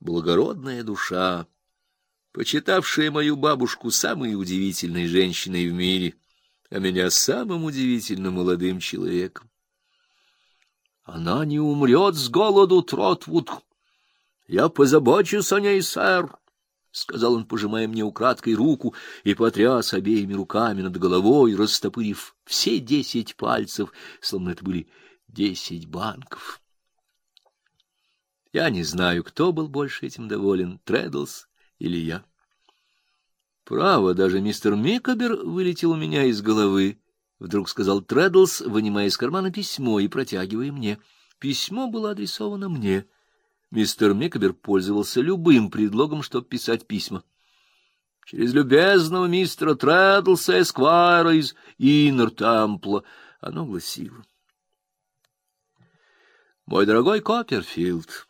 благородная душа, почитавшая мою бабушку самой удивительной женщиной в мире, а меня самым удивительным молодым человеком. Она не умрет с голоду, Тротвуд. Я позабочусь о ней, сэр, — сказал он, пожимая мне украдкой руку, и потряс обеими руками над головой, растопырив все десять пальцев, словно это были десять банков. Я не знаю, кто был больше этим доволен, Трэддлс или я. Право, даже мистер Микобер вылетел у меня из головы. Вдруг сказал Трэддлс, вынимая из кармана письмо и протягивая мне. Письмо было адресовано мне. Мистер Микобер пользовался любым предлогом, чтобы писать письма. Через любезного мистера Трэддлса Эсквайра из Иннертампла оно гласило. Мой дорогой Копперфилд,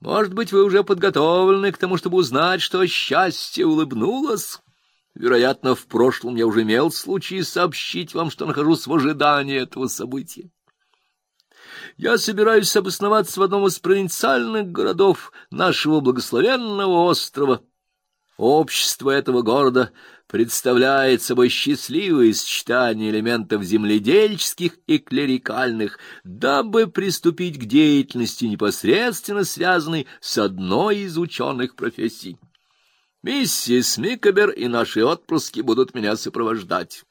может быть, вы уже подготовлены к тому, чтобы узнать, что счастье улыбнулось? Вероятно, в прошлом я уже имел случай сообщить вам, что нахожусь в ожидании этого события. Я собираюсь обосноваться в одном из провинциальных городов нашего благословенного острова. Общество этого города представляет собой счастливое сочетание элементов земледельческих и клерикальных, дабы приступить к деятельности, непосредственно связанной с одной из ученых профессий. Миссис Микобер и наши отпрыски будут меня сопровождать.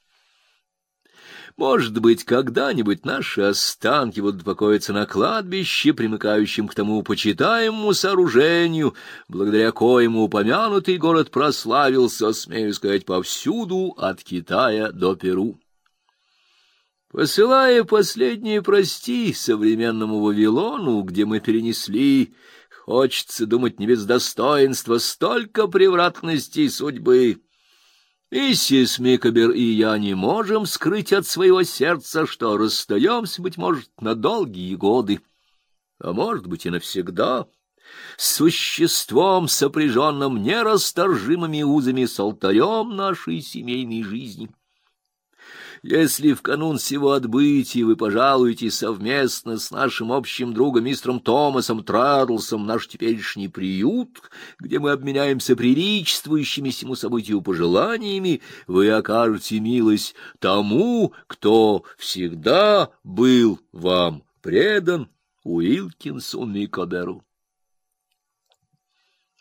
Может быть, когда-нибудь наши останки будут покоиться на кладбище, примыкающем к тому почитаемому сооружению, благодаря коему упомянутый город прославился, смею сказать, повсюду, от Китая до Перу. Посылая последние прости современному Вавилону, где мы перенесли, хочется думать не без достоинства, столько превратностей судьбы, Миссис Микобер и я не можем скрыть от своего сердца, что расстаемся, быть может, на долгие годы, а может быть и навсегда, с существом, сопряженным нерасторжимыми узами с алтарем нашей семейной жизни. Если в канун всего отбытия вы пожалуете совместно с нашим общим другом мистером Томасом Традлсом наш теперешний приют, где мы обменяемся приличествующими сему событию пожеланиями, вы окажете милость тому, кто всегда был вам предан Уилкинсу Микоберу.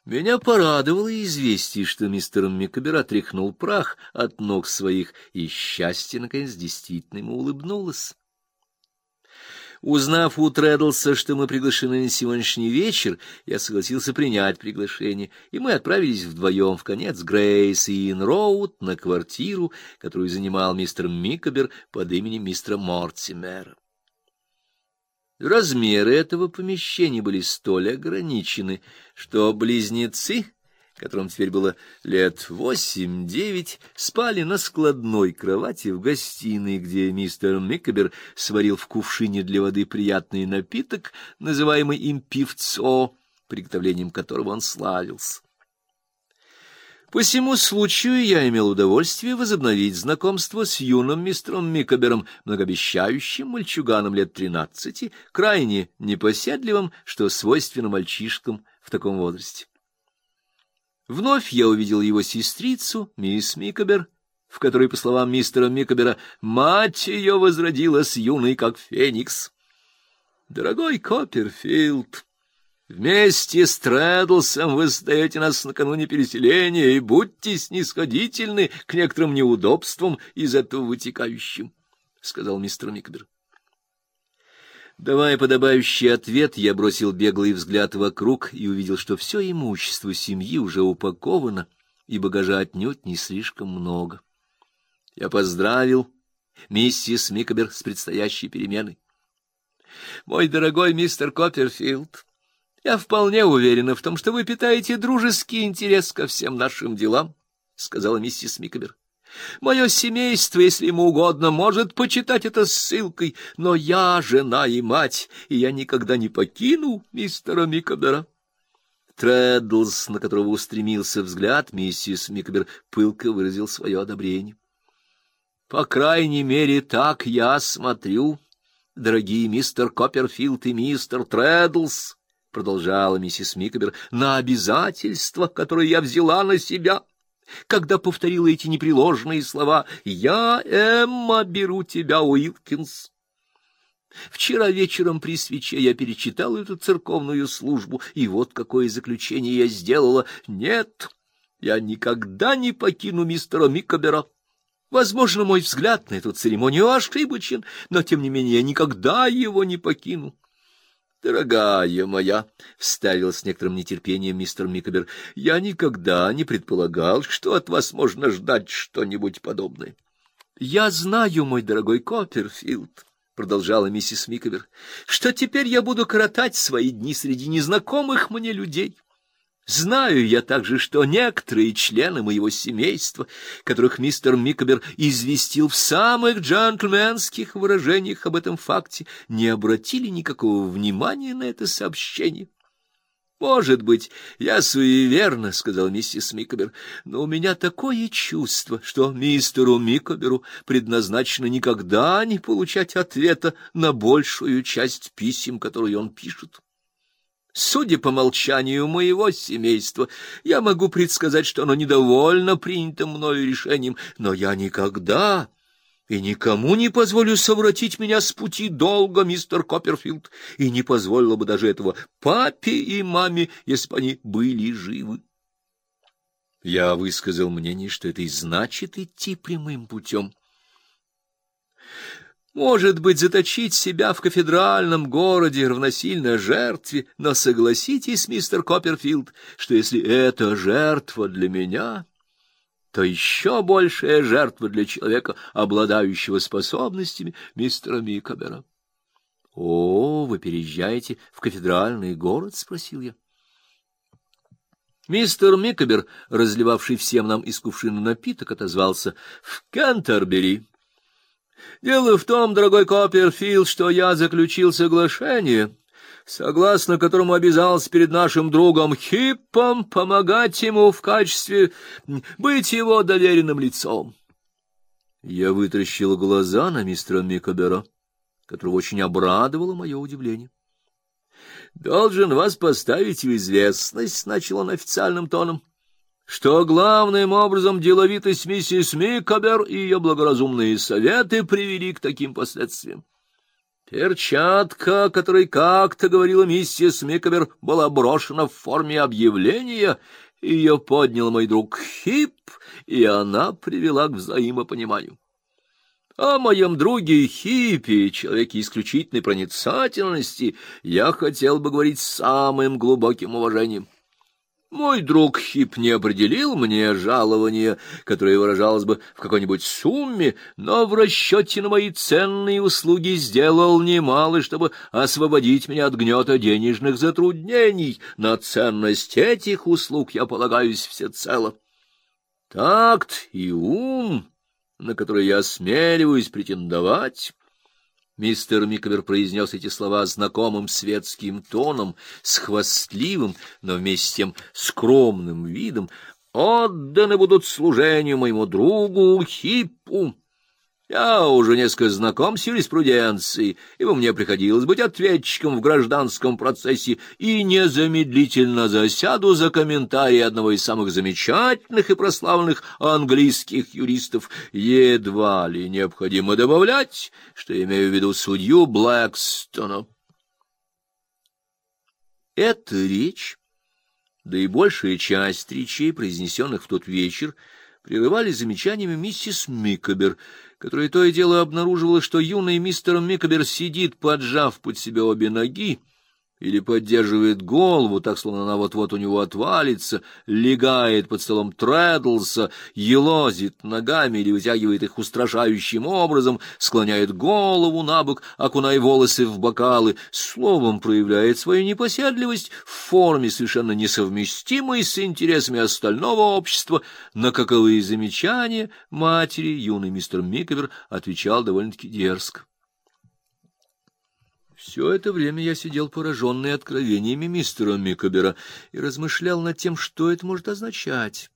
Меня порадовало известие, что мистер Микобер отряхнул прах от ног своих, и счастье, наконец, действительно ему улыбнулось. Узнав у Трэддлса, что мы приглашены на сегодняшний вечер, я согласился принять приглашение, и мы отправились вдвоем в конец Грейс и Инроуд на квартиру, которую занимал мистер Микобер под именем мистера Мортимера. Размеры этого помещения были столь ограничены, что близнецы, которым теперь было лет восемь-девять, спали на складной кровати в гостиной, где мистер Миккабер сварил в кувшине для воды приятный напиток, называемый им пивцо, приготовлением которого он славился. По всему случаю я имел удовольствие возобновить знакомство с юным мистером Микобером, многообещающим мальчуганом лет тринадцати, крайне непоседливым, что свойственно мальчишкам в таком возрасте. Вновь я увидел его сестрицу, мисс Микобер, в которой, по словам мистера Микобера, мать ее возродилась юной, как феникс. Дорогой Копперфилд, Вместе с Трэддлсом вы сдаете нас накануне переселения и будьте снисходительны к некоторым неудобствам из этого вытекающим, — сказал мистер Микбер. Давая подобающий ответ, я бросил беглый взгляд вокруг и увидел, что все имущество семьи уже упаковано, и багажа отнюдь не слишком много. Я поздравил миссис Микбер с предстоящей переменой. Мой дорогой мистер Копперфилд, я вполне уверена в том, что вы питаете дружеский интерес ко всем нашим делам, — сказала миссис Микобер. Мое семейство, если ему угодно, может почитать это ссылкой, но я жена и мать, и я никогда не покину мистера Микобера. Треддлс, на которого устремился взгляд, миссис Микобер пылко выразил свое одобрение. — По крайней мере, так я смотрю, дорогие мистер Копперфилд и мистер Треддлс, продолжала миссис Микобер, — на обязательства, которые я взяла на себя, когда повторила эти непреложные слова «Я, Эмма, беру тебя, Уилкинс». Вчера вечером при свече я перечитала эту церковную службу, и вот какое заключение я сделала. Нет, я никогда не покину мистера Микобера. Возможно, мой взгляд на эту церемонию ошибочен, но, тем не менее, я никогда его не покину. Дорогая моя, — вставил с некоторым нетерпением мистер Микобер, — я никогда не предполагал, что от вас можно ждать что-нибудь подобное. — Я знаю, мой дорогой Копперфилд, — продолжала миссис Микобер, — что теперь я буду коротать свои дни среди незнакомых мне людей. Знаю я также, что некоторые члены моего семейства, которых мистер Микобер известил в самых джентльменских выражениях об этом факте, не обратили никакого внимания на это сообщение. «Может быть, я суеверна», — сказал миссис Микобер, — «но у меня такое чувство, что мистеру Микоберу предназначено никогда не получать ответа на большую часть писем, которые он пишет». Судя по молчанию моего семейства, я могу предсказать, что оно недовольно принятым мною решением, но я никогда и никому не позволю совратить меня с пути долго, мистер Копперфилд, и не позволила бы даже этого папе и маме, если бы они были живы. Я высказал мнение, что это и значит идти прямым путем. Может быть, заточить себя в кафедральном городе равносильно жертве, но согласитесь, мистер Копперфилд, что если это жертва для меня, то еще большая жертва для человека, обладающего способностями мистера Микобера. — О, вы переезжаете в кафедральный город? — спросил я. Мистер Микобер, разливавший всем нам из кувшина напиток, отозвался в Кентербери. Дело в том, дорогой Копперфилд, что я заключил соглашение, согласно которому обязался перед нашим другом Хиппом помогать ему в качестве быть его доверенным лицом. Я вытаращил глаза на мистера Микобера, которого очень обрадовало мое удивление. «Должен вас поставить в известность», — начал он официальным тоном, — что главным образом деловитость миссис Микобер и ее благоразумные советы привели к таким последствиям. Перчатка, о которой как-то говорила миссис Микобер, была брошена в форме объявления, ее поднял мой друг Хип, и она привела к взаимопониманию. О моем друге Хиппи, человеке исключительной проницательности, я хотел бы говорить с самым глубоким уважением. Мой друг Хип не определил мне жалование, которое выражалось бы в какой-нибудь сумме, но в расчете на мои ценные услуги сделал немало, чтобы освободить меня от гнета денежных затруднений. На ценность этих услуг я полагаюсь всецело. Такт и ум, на которые я осмеливаюсь претендовать, Мистер Микобер произнес эти слова знакомым светским тоном, с хвастливым, но вместе с тем скромным видом. «Отданы будут служению моему другу Хиппу». Я уже несколько знаком с юриспруденцией, ибо мне приходилось быть ответчиком в гражданском процессе, и незамедлительно засяду за комментарий одного из самых замечательных и прославленных английских юристов. Едва ли необходимо добавлять, что имею в виду судью Блэкстона. Эта речь, да и большая часть речей, произнесенных в тот вечер, прерывали замечаниями миссис Микобер — которая то и дело обнаруживала, что юный мистер Микобер сидит, поджав под себя обе ноги, или поддерживает голову, так словно она вот-вот у него отвалится, легает под столом Трэддлса, елозит ногами или вытягивает их устрашающим образом, склоняет голову на бок, окуная волосы в бокалы, словом проявляет свою непоседливость в форме, совершенно несовместимой с интересами остального общества, на каковые замечания матери юный мистер Миковер отвечал довольно-таки дерзко. Все это время я сидел пораженный откровениями мистера Микобера и размышлял над тем, что это может означать,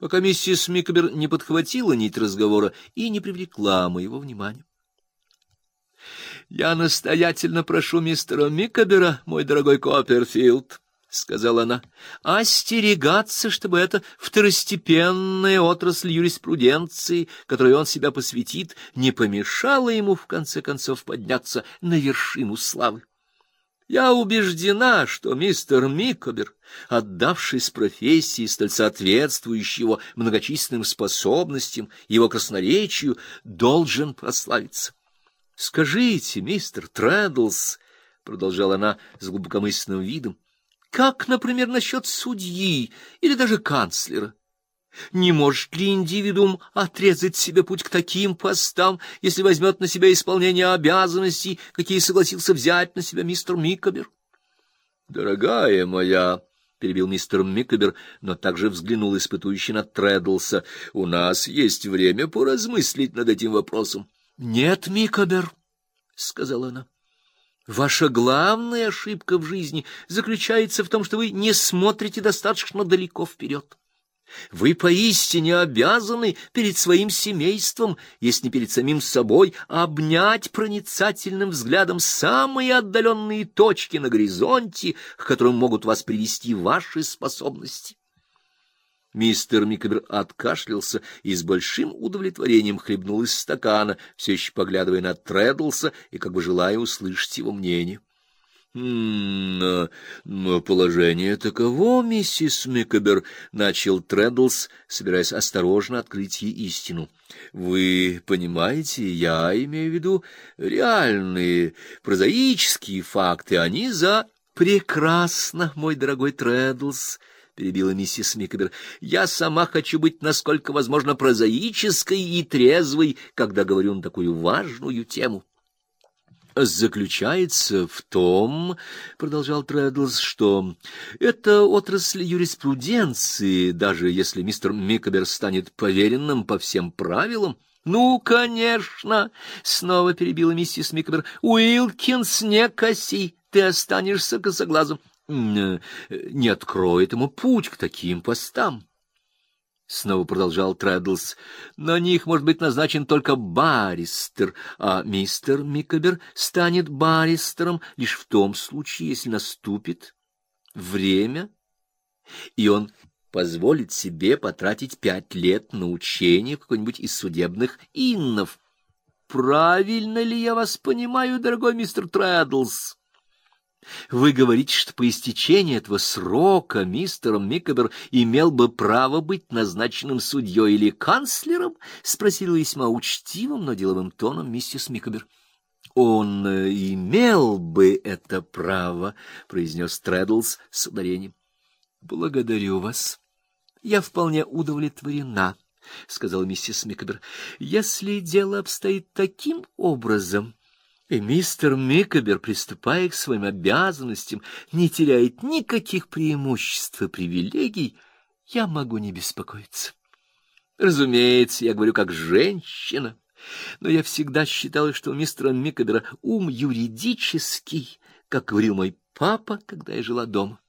пока миссис Микобер не подхватила нить разговора и не привлекла моего внимания. Я настоятельно прошу мистера Микобера, мой дорогой Копперфилд, — сказала она, — остерегаться, чтобы эта второстепенная отрасль юриспруденции, которой он себя посвятит, не помешала ему, в конце концов, подняться на вершину славы. Я убеждена, что мистер Микобер, отдавшись профессии, столь соответствующей его многочисленным способностям, его красноречию, должен прославиться. Скажите, мистер Трэддлс, — продолжала она с глубокомысленным видом, — как, например, насчет судьи или даже канцлера? Не может ли индивидуум отрезать себе путь к таким постам, если возьмет на себя исполнение обязанностей, какие согласился взять на себя мистер Микобер? — Дорогая моя, — перебил мистер Микобер, но также взглянул испытующий на Трэддлса, — у нас есть время поразмыслить над этим вопросом. — Нет, Микобер, — сказала она. Ваша главная ошибка в жизни заключается в том, что вы не смотрите достаточно далеко вперед. Вы поистине обязаны перед своим семейством, если не перед самим собой, обнять проницательным взглядом самые отдаленные точки на горизонте, к которым могут вас привести ваши способности. Мистер Микобер откашлялся и с большим удовлетворением хлебнул из стакана, все еще поглядывая на Трэддлса и как бы желая услышать его мнение. «М но положение таково, миссис Микобер», — начал Трэддлс, собираясь осторожно открыть ей истину. «Вы понимаете, я имею в виду реальные, прозаические факты, они за...» «Прекрасно, мой дорогой Трэддлс», перебила миссис Микобер. — Я сама хочу быть, насколько возможно, прозаической и трезвой, когда говорю на такую важную тему. — Заключается в том, — продолжал Трэддлс, — что это отрасль юриспруденции, даже если мистер Микобер станет поверенным по всем правилам, — ну, конечно, снова перебила миссис Микобер. Уилкинс, не коси, ты останешься косоглазом. Э, не откроет ему путь к таким постам. Снова продолжал Трэддлс. На них может быть назначен только баристер, а мистер Микобер станет баристером лишь в том случае, если наступит время, и он позволит себе потратить пять лет на учение в какой-нибудь из судебных иннов. Правильно ли я вас понимаю, дорогой мистер Трэддлс? Вы говорите, что по истечении этого срока мистер Микобер имел бы право быть назначенным судьей или канцлером? — спросила весьма учтивым, но деловым тоном миссис Микобер. — Он э, имел бы это право, — произнес Трэддлс с ударением. — Благодарю вас. Я вполне удовлетворена, — сказала миссис Микобер. — Если дело обстоит таким образом... И мистер Микобер, приступая к своим обязанностям, не теряет никаких преимуществ и привилегий, я могу не беспокоиться. Разумеется, я говорю как женщина, но я всегда считала, что у мистера Микобера ум юридический, как говорил мой папа, когда я жила дома.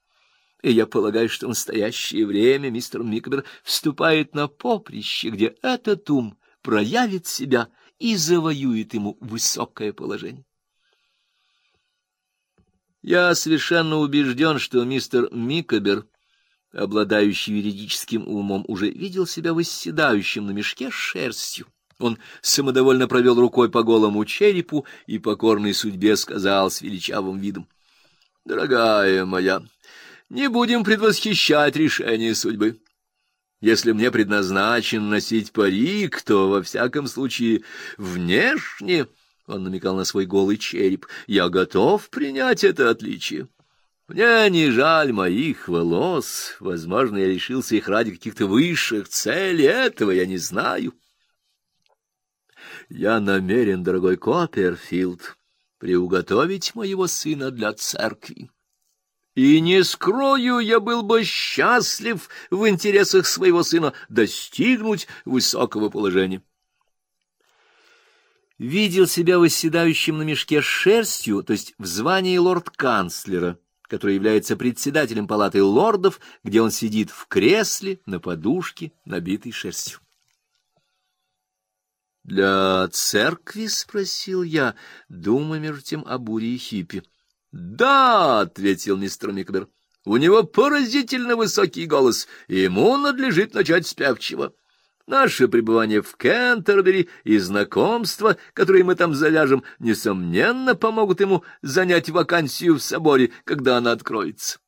И я полагаю, что в настоящее время мистер Микобер вступает на поприще, где этот ум проявит себя — и завоюет ему высокое положение. Я совершенно убежден, что мистер Микобер, обладающий юридическим умом, уже видел себя восседающим на мешке с шерстью. Он самодовольно провел рукой по голому черепу и покорной судьбе сказал с величавым видом. — Дорогая моя, не будем предвосхищать решение судьбы. Если мне предназначен носить парик, то, во всяком случае, внешне, — он намекал на свой голый череп, — я готов принять это отличие. Мне не жаль моих волос, возможно, я лишился их ради каких-то высших целей, этого я не знаю. Я намерен, дорогой Копперфилд, приуготовить моего сына для церкви. И не скрою, я был бы счастлив в интересах своего сына достигнуть высокого положения. Видел себя восседающим на мешке с шерстью, то есть в звании лорд-канцлера, который является председателем палаты лордов, где он сидит в кресле на подушке, набитой шерстью. Для церкви? — спросил я, думая между тем о буре и хиппи. — Да, — ответил мистер Микбер, — у него поразительно высокий голос, и ему надлежит начать с певчего. Наше пребывание в Кентербери и знакомства, которые мы там завяжем, несомненно, помогут ему занять вакансию в соборе, когда она откроется.